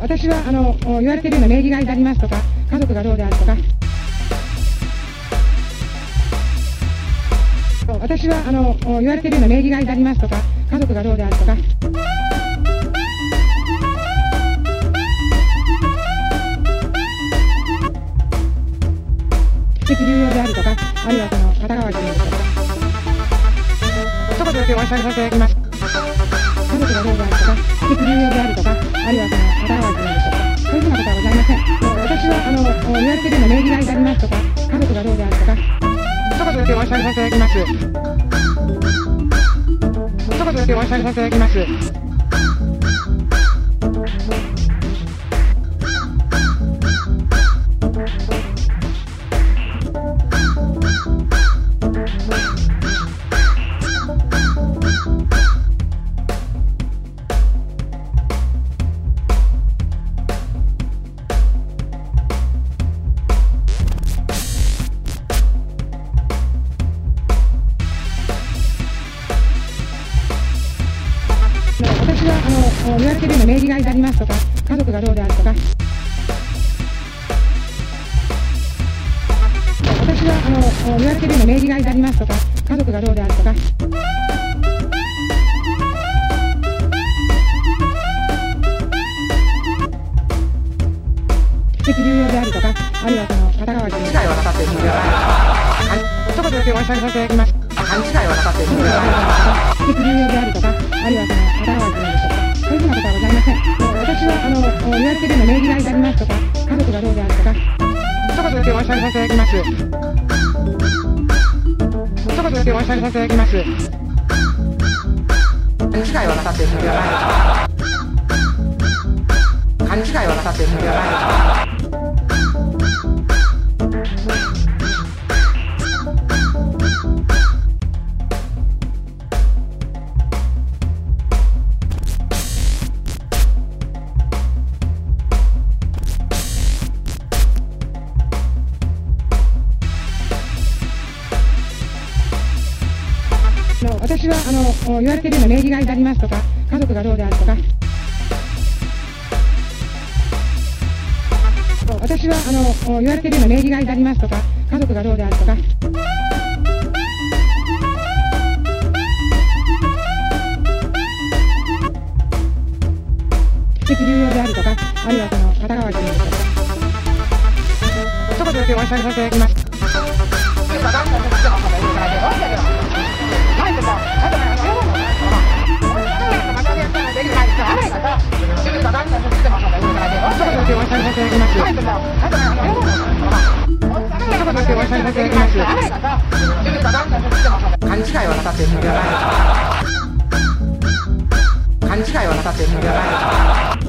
私はあの言われているような名義がいでありますとか家族がどうであるとか。私はあの言われているような名義がいでありますとか家族がどうであるとか。施設流用であるとかあるいはその肩代わりであるとか。一言だけお話しさせていただきます。家族がどうであるとか施設流用であるとかあるいはそのやってるような名義がいでありますとか家族がどうであるとか。一言だけお話しさせていただきます一言だけお話しさせていただきます。はあの言われているような名義がいでありますとか家族がどうであるとか。私はあの言われているような名義がいでありますとか家族がどうであるとか。施設流用であるとかあるいはその肩代わりで勘違いをなさっているのではない一言だけお話しさせていただきます勘違いをなさっているのではない施設流用であるとか、あるいはその肩代わりであるとか、そういうふうなことはございません。私はあの言われているような名義がいでありますとか、家族がどうであるとか、一言だけお話しさせていただきます。一言だけお話しさせていただきます。勘違いはなさっているのではない勘違いはなさっているのではないの私はあの言われているような名義がいでありますとか、家族がどうであるとか、私はあの言われているような名義がいでありますとか、家族がどうであるとか、施設流用であるとか、あるいはその肩代わりであるとか、一言だけお話しさせ。させていただきます。勘違いはなさってい。るのではない。勘違いはなさっているのではない。